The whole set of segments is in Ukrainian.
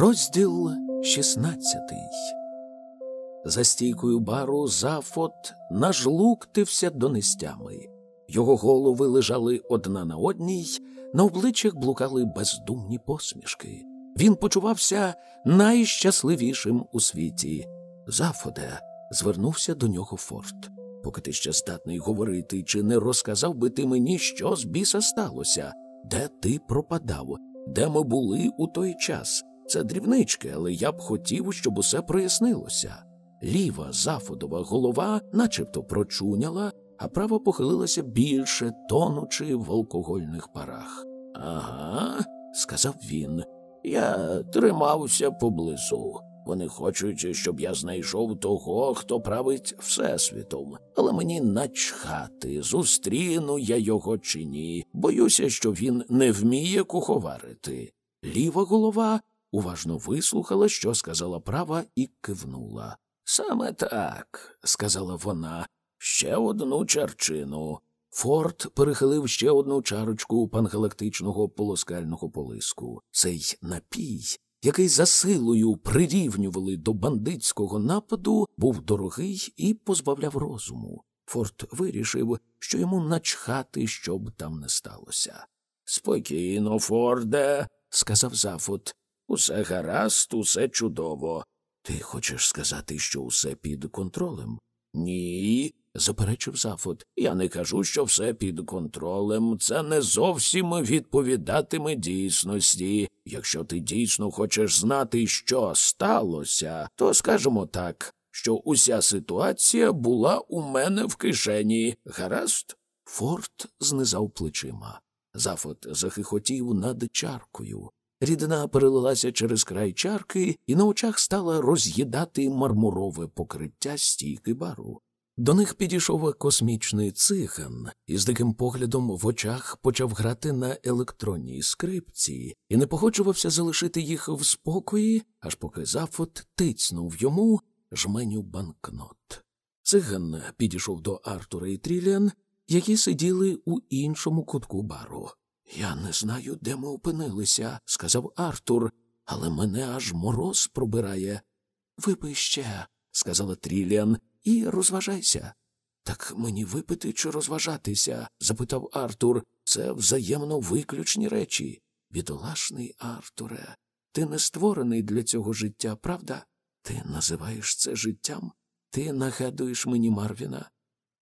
Розділ 16 За стійкою бару Зафот нажлуктився донестями. Його голови лежали одна на одній, на обличчях блукали бездумні посмішки. Він почувався найщасливішим у світі. Зафоде, звернувся до нього Форт. Поки ти ще здатний говорити, чи не розказав би ти мені, що з біса сталося, де ти пропадав, де ми були у той час. Це дрібнички, але я б хотів, щоб усе прояснилося. Ліва зафодова голова начебто прочуняла, а права похилилася більше, тонучи в алкогольних парах. Ага, сказав він. Я тримався поблизу. Вони хочуть, щоб я знайшов того, хто править Всесвітом, але мені начхати, зустріну я його чи ні. Боюся, що він не вміє куховарити. Ліва голова уважно вислухала, що сказала права, і кивнула. Саме так, сказала вона, ще одну чарчину. Форд перехилив ще одну чарочку пангалактичного полоскального полиску. Цей напій, який за силою прирівнювали до бандитського нападу, був дорогий і позбавляв розуму. Форд вирішив, що йому начхати, що б там не сталося. Спокійно, Форде, сказав Зафот. Усе гаразд, усе чудово. Ти хочеш сказати, що усе під контролем? Ні, заперечив Зафот. Я не кажу, що все під контролем. Це не зовсім відповідатиме дійсності. Якщо ти дійсно хочеш знати, що сталося, то скажемо так, що уся ситуація була у мене в кишені. Гаразд? Форт знизав плечима. Зафот захихотів над чаркою. Рідина перелилася через край чарки і на очах стала роз'їдати мармурове покриття стійки бару. До них підійшов космічний циган і з диким поглядом в очах почав грати на електронній скрипці і не погоджувався залишити їх в спокої, аж поки Зафот тицнув йому жменю банкнот. Циган підійшов до Артура і Тріліан, які сиділи у іншому кутку бару. Я не знаю, де ми опинилися, сказав Артур, але мене аж мороз пробирає. Випий ще, сказала Тріліан, і розважайся. Так мені випити чи розважатися? запитав Артур. Це взаємно виключні речі. Бідолашний Артуре, ти не створений для цього життя, правда? Ти називаєш це життям? Ти нагадуєш мені Марвіна.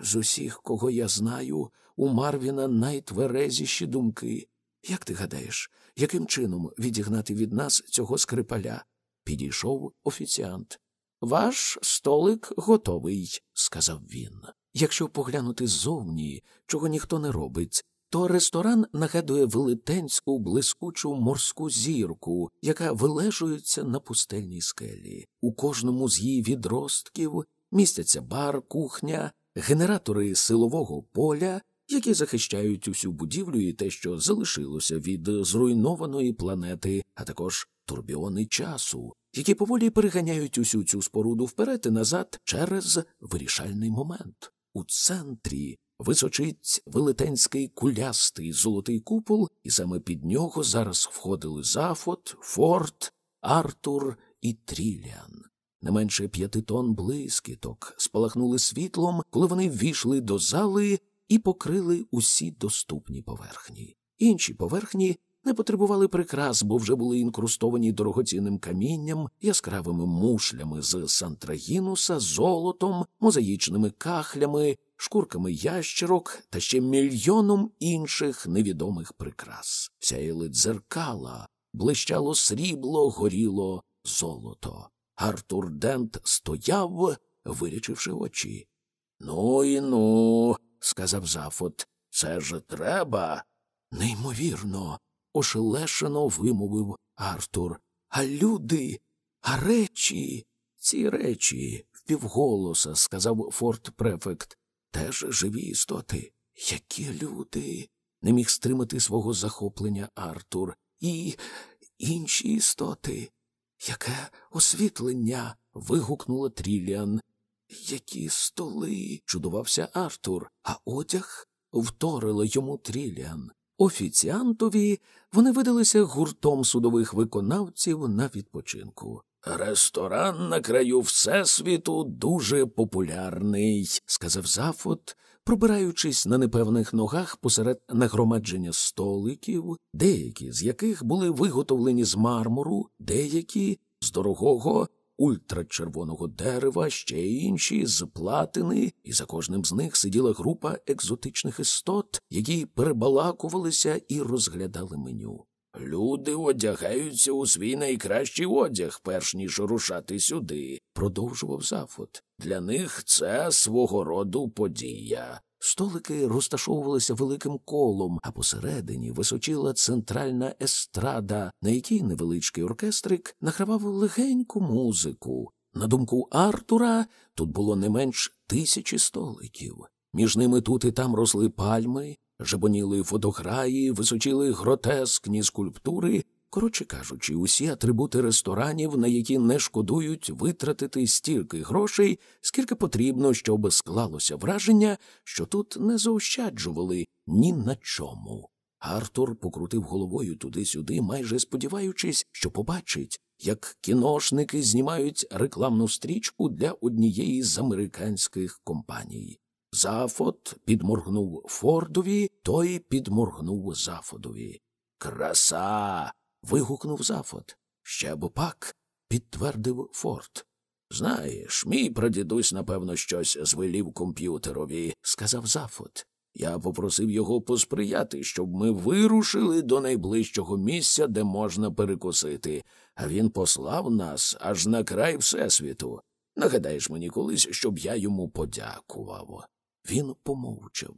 З усіх, кого я знаю, у Марвіна найтверезіші думки. Як ти гадаєш, яким чином відігнати від нас цього скрипаля? Підійшов офіціант. Ваш столик готовий, сказав він. Якщо поглянути ззовні, чого ніхто не робить, то ресторан нагадує велетенську блискучу морську зірку, яка вилежується на пустельній скелі. У кожному з її відростків містяться бар, кухня, генератори силового поля, які захищають усю будівлю і те, що залишилося від зруйнованої планети, а також турбіони часу, які поволі переганяють усю цю споруду вперед і назад через вирішальний момент. У центрі височить велетенський кулястий золотий купол, і саме під нього зараз входили Зафот, Форт, Артур і Тріліан. Не менше п'яти тонн блискіток спалахнули світлом, коли вони ввійшли до зали і покрили усі доступні поверхні. Інші поверхні не потребували прикрас, бо вже були інкрустовані дорогоцінним камінням, яскравими мушлями з сантрагінуса, золотом, мозаїчними кахлями, шкурками ящерок та ще мільйоном інших невідомих прикрас. Сяїли дзеркала, блищало срібло, горіло золото. Артур Дент стояв, вирічивши очі. Ну і ну, сказав Зафот, це ж треба. Неймовірно, ошелешено вимовив Артур. А люди, а речі, ці речі, впівголоса, сказав форт префект, теж живі істоти. Які люди? Не міг стримати свого захоплення Артур. І інші істоти. Яке освітлення. вигукнула Тріліан. Які столи. чудувався Артур, а одяг вторила йому Тріліан. офіціантові, вони видалися гуртом судових виконавців на відпочинку. Ресторан на краю Всесвіту дуже популярний, сказав Зафот, пробираючись на непевних ногах посеред нагромадження столиків, деякі з яких були виготовлені з мармуру, деякі з дорогого ультрачервоного дерева, ще інші з платини, і за кожним з них сиділа група екзотичних істот, які перебалакувалися і розглядали меню. Люди одягаються у свій найкращий одяг, перш ніж рушати сюди, продовжував Зафот. Для них це свого роду подія. Столики розташовувалися великим колом, а посередині височила центральна естрада, на якій невеличкий оркестрик награвав легеньку музику. На думку Артура, тут було не менш тисячі столиків. Між ними тут і там росли пальми, жабоніли фотограї, височили гротескні скульптури, коротше кажучи, усі атрибути ресторанів, на які не шкодують витратити стільки грошей, скільки потрібно, щоб склалося враження, що тут не заощаджували ні на чому. Артур покрутив головою туди-сюди, майже сподіваючись, що побачить, як кіношники знімають рекламну стрічку для однієї з американських компаній. Зафот підморгнув Фордові, той підморгнув Зафодові. Краса. вигукнув Зафот. Ще б пак, підтвердив Форд. Знаєш, мій прадідусь, напевно, щось звелів комп'ютерові, сказав Зафот. Я попросив його посприяти, щоб ми вирушили до найближчого місця, де можна перекусити, а він послав нас аж на край Всесвіту. Нагадаєш мені колись, щоб я йому подякував. Він помовчав.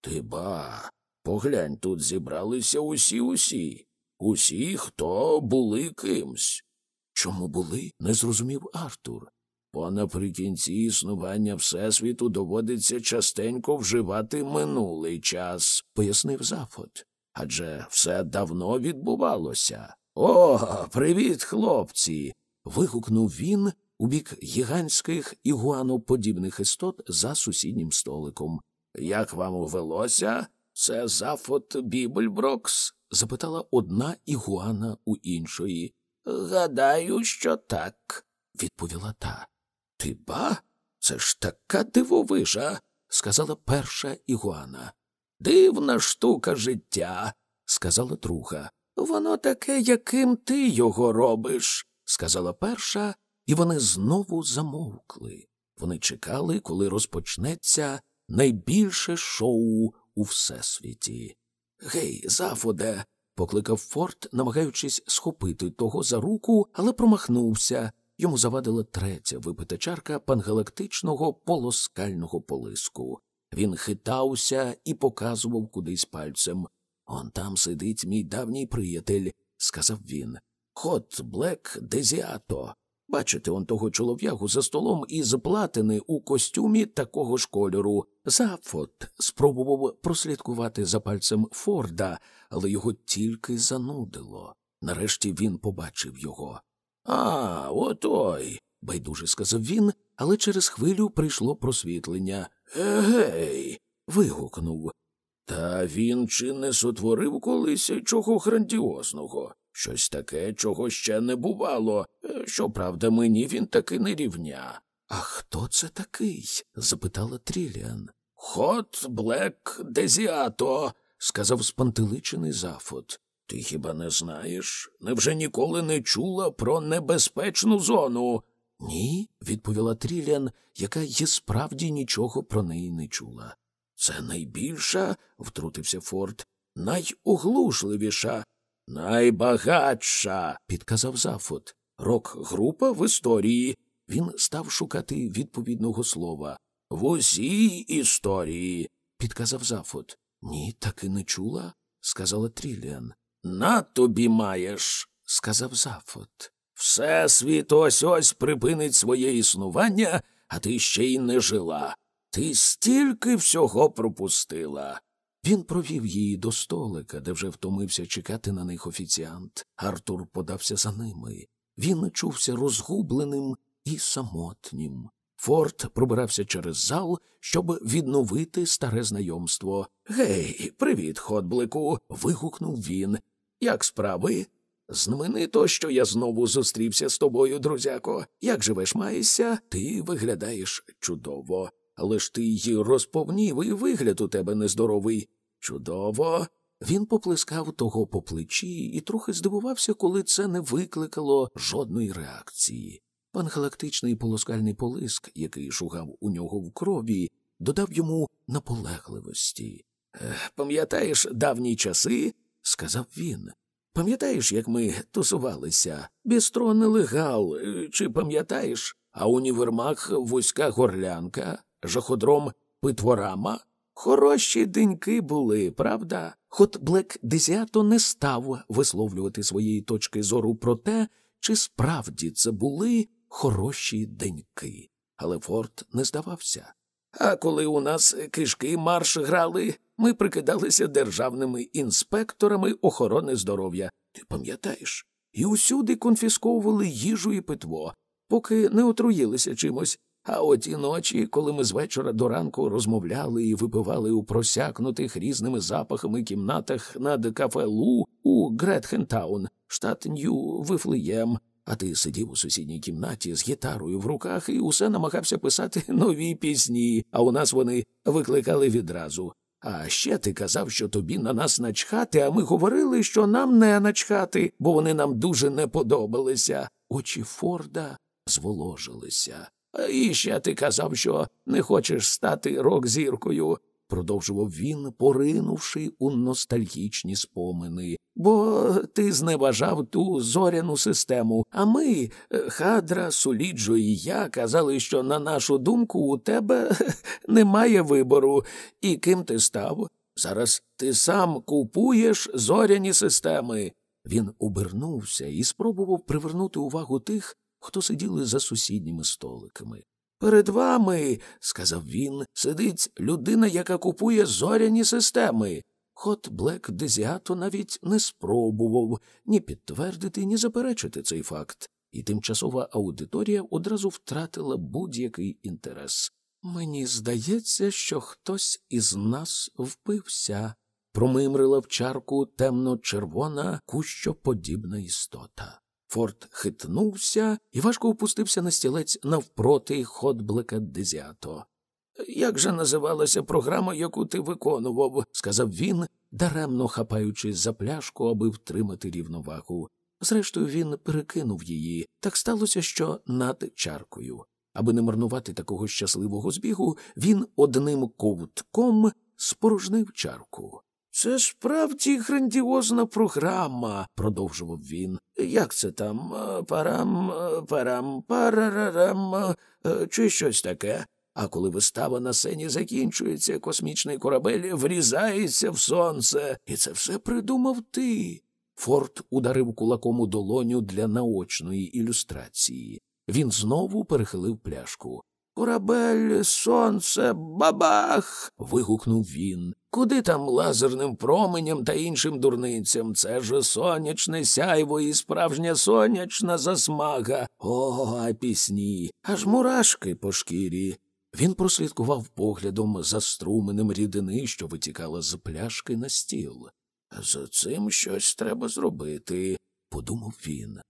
Ти ба, поглянь, тут зібралися усі усі, усі, хто були кимсь. Чому були? не зрозумів Артур. Бо наприкінці існування Всесвіту доводиться частенько вживати минулий час, пояснив Зафот. Адже все давно відбувалося. О, привіт, хлопці. вигукнув він, у бік гігантських ігуаноподібних істот за сусіднім столиком. Як вам увелося? Це Зафот Бібельброкс? запитала одна ігуана у іншої. Гадаю, що так, відповіла та. Ти ба? Це ж така дивовижа, сказала перша ігуана. Дивна штука життя, сказала друга. Воно таке, яким ти його робиш, сказала перша, і вони знову замовкли. Вони чекали, коли розпочнеться найбільше шоу у всесвіті. Гей, Зафоде. покликав Форд, намагаючись схопити того за руку, але промахнувся. Йому завадила третя випита чарка пангалактичного полоскального полиску. Він хитався і показував кудись пальцем. Он там сидить мій давній приятель, сказав він. Хот Блек Дезіато. Бачите он того чолов'ягу за столом із платини у костюмі такого ж кольору. Зафот спробував прослідкувати за пальцем Форда, але його тільки занудило. Нарешті він побачив його. А, отой, байдуже сказав він, але через хвилю прийшло просвітлення. Егей. вигукнув. Та він чи не сотворив колись чого грандіозного? Щось таке, чого ще не бувало. Е, щоправда, мені він таки не рівня. А хто це такий? запитала Тріліан. Хот Блек Дезіато, сказав спантеличений Зафот. Ти хіба не знаєш? Невже ніколи не чула про небезпечну зону? Ні, відповіла Тріліан, яка й справді нічого про неї не чула. Це найбільша, втрутився Форд, найоглушливіша, найбагатша, підказав Зафот. Рок-група в історії. Він став шукати відповідного слова. В усій історії, підказав Зафот. Ні, так і не чула, сказала Тріліан. На тобі маєш, сказав Зафот. Всесвіт ось ось припинить своє існування, а ти ще й не жила. Ти стільки всього пропустила. Він провів її до столика, де вже втомився чекати на них офіціант. Артур подався за ними. Він чувся розгубленим і самотнім. Форд пробирався через зал, щоб відновити старе знайомство. Гей, привіт, ходблику. вигукнув він. Як справи? Знаменито, що я знову зустрівся з тобою, друзяко. Як живеш, маєшся, ти виглядаєш чудово. Але ж ти й розповнів, і вигляд у тебе нездоровий. Чудово. Він поплескав того по плечі і трохи здивувався, коли це не викликало жодної реакції. Пангалактичний полоскальний полиск, який шугав у нього в крові, додав йому наполегливості. Пам'ятаєш давні часи? сказав він. Пам'ятаєш, як ми тусувалися? Бістро нелегал, чи пам'ятаєш? А універмаг вузька горлянка, жаходром питворама? Хороші деньки були, правда? Хот Блек Дезіато не став висловлювати своєї точки зору про те, чи справді це були хороші деньки. Але Форд не здавався. А коли у нас кишки марш грали, ми прикидалися державними інспекторами охорони здоров'я. Ти пам'ятаєш? І усюди конфісковували їжу і питво, поки не отруїлися чимось. А оті ночі, коли ми з вечора до ранку розмовляли і випивали у просякнутих різними запахами кімнатах над кафе Лу у Гретхентаун, штат Нью Вифлеєм, а ти сидів у сусідній кімнаті з гітарою в руках і усе намагався писати нові пісні, а у нас вони викликали відразу. А ще ти казав, що тобі на нас начхати, а ми говорили, що нам не начхати, бо вони нам дуже не подобалися. Очі Форда зволожилися. І ще ти казав, що не хочеш стати рок-зіркою, продовжував він, поринувши у ностальгічні спомини. Бо ти зневажав ту зоряну систему, а ми, Хадра, Суліджо і я, казали, що, на нашу думку, у тебе немає вибору. І ким ти став? Зараз ти сам купуєш зоряні системи. Він обернувся і спробував привернути увагу тих, хто сиділи за сусідніми столиками. Перед вами, сказав він, сидить людина, яка купує зоряні системи. Хот Блек Дезіато навіть не спробував ні підтвердити, ні заперечити цей факт, і тимчасова аудиторія одразу втратила будь-який інтерес. Мені здається, що хтось із нас впився, промимрила в чарку темно червона кущоподібна істота. Форт хитнувся і важко опустився на стілець навпроти Хотблека Дезіато. Як же називалася програма, яку ти виконував? сказав він, даремно хапаючись за пляшку, аби втримати рівновагу. Зрештою, він перекинув її. Так сталося, що над чаркою. Аби не марнувати такого щасливого збігу, він одним ковтком спорожнив чарку. Це справді грандіозна програма, продовжував він. Як це там? Парам, парам, парарарам, чи щось таке? А коли вистава на сцені закінчується, космічний корабель врізається в сонце, і це все придумав ти. Форд ударив кулаком у долоню для наочної ілюстрації. Він знову перехилив пляшку. Корабель, сонце, бабах. вигукнув він. Куди там лазерним променям та іншим дурницям? Це ж сонячне сяйво і справжня сонячна засмага. О, а пісні, аж мурашки по шкірі. Він прослідкував поглядом за струменем рідини, що витікала з пляшки на стіл. За цим щось треба зробити, подумав він.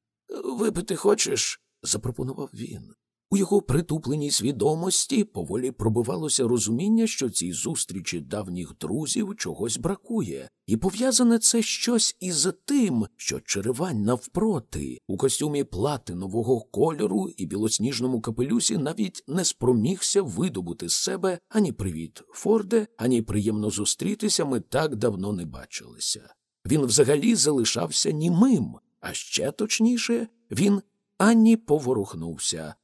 Випити хочеш? запропонував він. У його притупленій свідомості поволі пробивалося розуміння, що цій зустрічі давніх друзів чогось бракує, і пов'язане це щось із тим, що Черевань навпроти, у костюмі платинового кольору і білосніжному капелюсі навіть не спромігся видобути з себе ані привіт, Форде, ані приємно зустрітися ми так давно не бачилися. Він взагалі залишався німим, а ще точніше, він ані поворухнувся.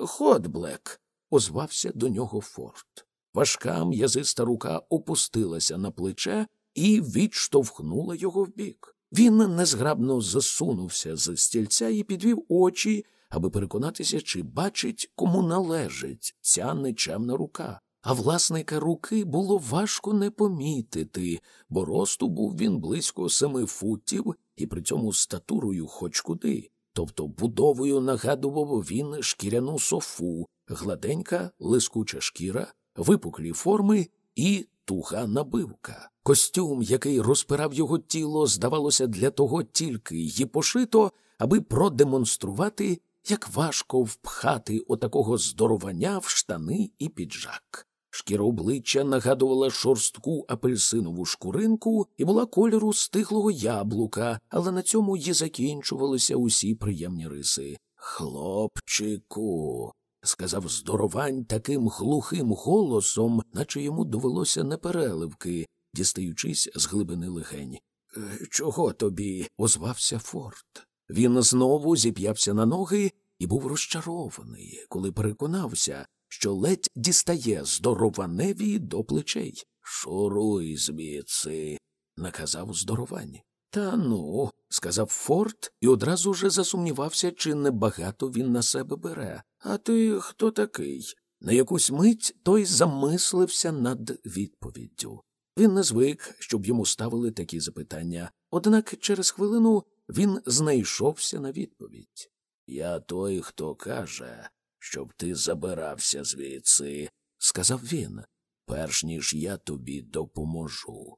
Ход, Блек, озвався до нього Форд. Важка м'язиста рука опустилася на плече і відштовхнула його вбік. Він незграбно засунувся з стільця і підвів очі, аби переконатися, чи бачить, кому належить ця нечемна рука. А власника руки було важко не помітити, бо росту був він близько семи футів і при цьому статурою хоч куди тобто будовою нагадував він шкіряну софу, гладенька, лискуча шкіра, випуклі форми і туга набивка. Костюм, який розпирав його тіло, здавалося, для того тільки й пошито, аби продемонструвати, як важко впхати отакого здоровання в штани і піджак. Шкіра обличчя нагадувала шорстку апельсинову шкуринку і була кольору стиглого яблука, але на цьому й закінчувалися усі приємні риси. Хлопчику, сказав здоровань таким глухим голосом, наче йому довелося непереливки, дістаючись з глибини легень. «Е, чого тобі? озвався Форд. Він знову зіп'явся на ноги і був розчарований, коли переконався, що ледь дістає здорованеві до плечей. Шуруй звідси, наказав здоровань. Та ну, сказав Форд і одразу же засумнівався, чи небагато він на себе бере. А ти хто такий? На якусь мить той замислився над відповіддю. Він не звик, щоб йому ставили такі запитання, однак через хвилину він знайшовся на відповідь. Я той, хто каже, щоб ти забирався звідси, сказав він, перш ніж я тобі допоможу.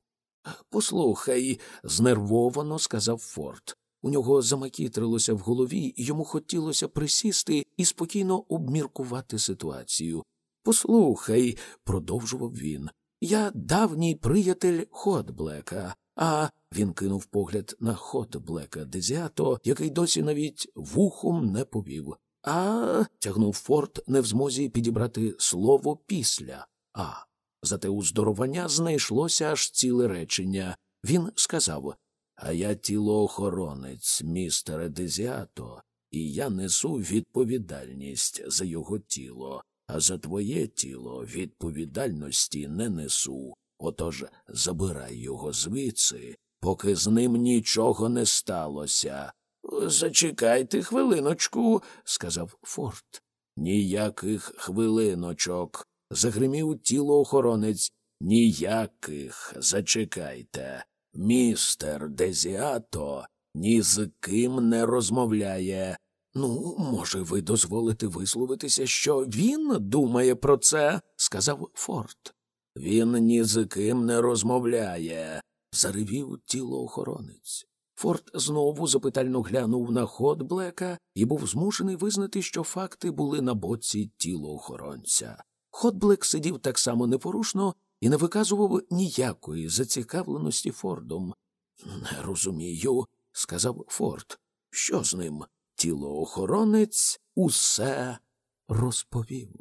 Послухай, знервовано сказав Форд. У нього замакітрилося в голові, і йому хотілося присісти і спокійно обміркувати ситуацію. Послухай, продовжував він. Я давній приятель Хотблека, а він кинув погляд на Хотблека Дезіато, який досі навіть вухом не повів. А. тягнув Форд не в змозі підібрати слово після А. Зате у здоровання знайшлося аж ціле речення. Він сказав А я тілоохоронець, містере Дезіато, і я несу відповідальність за його тіло, а за твоє тіло відповідальності не несу. Отож забирай його звідси, поки з ним нічого не сталося. Зачекайте хвилиночку, сказав Форд. Ніяких хвилиночок. загримів тілоохоронець. Ніяких зачекайте. Містер Дезіато ні з ким не розмовляє. Ну, може, ви дозволите висловитися, що він думає про це, сказав Форд. Він ні з ким не розмовляє, заревів тілоохоронець. Форд знову запитально глянув на ход Блека і був змушений визнати, що факти були на боці тілоохоронця. Хотблек сидів так само непорушно і не виказував ніякої зацікавленості Фордом. Не розумію, сказав Форд. Що з ним? Тілоохоронець усе розповів.